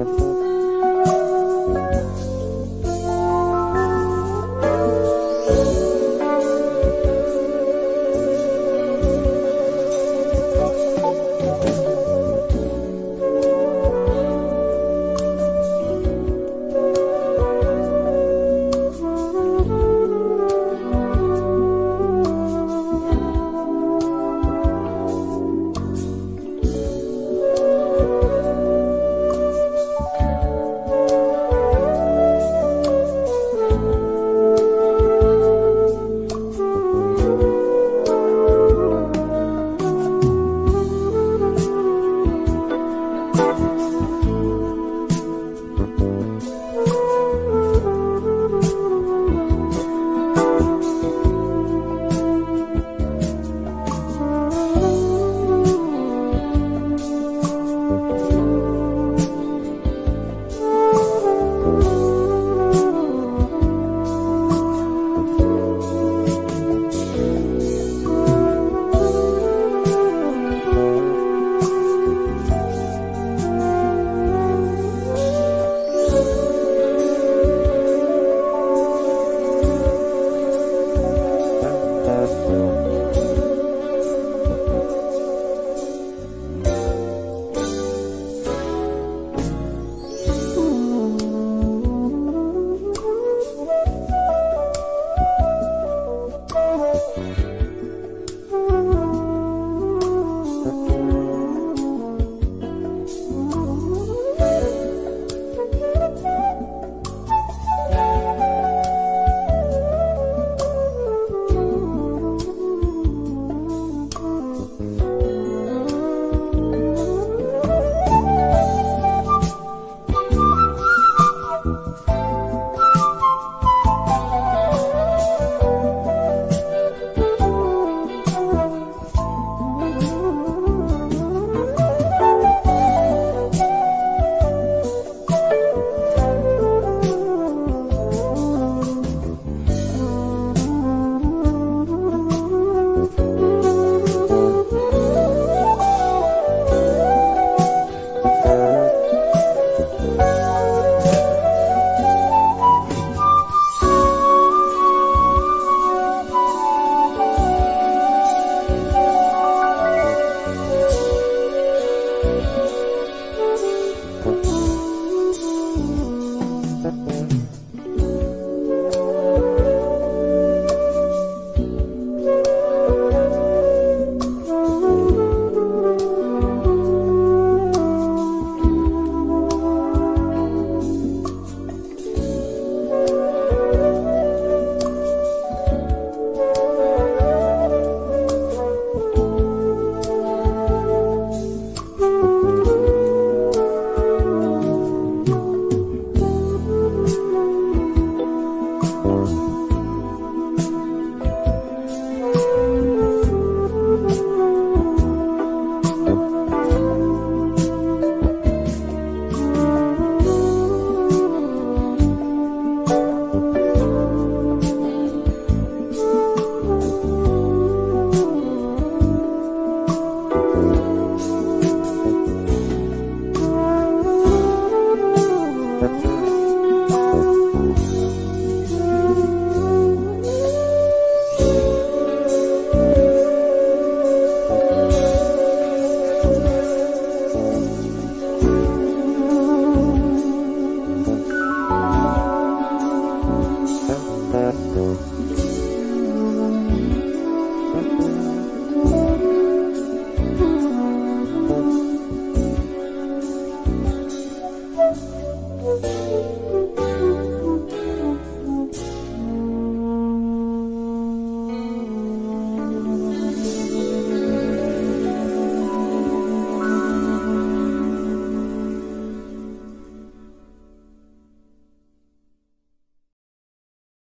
Bye.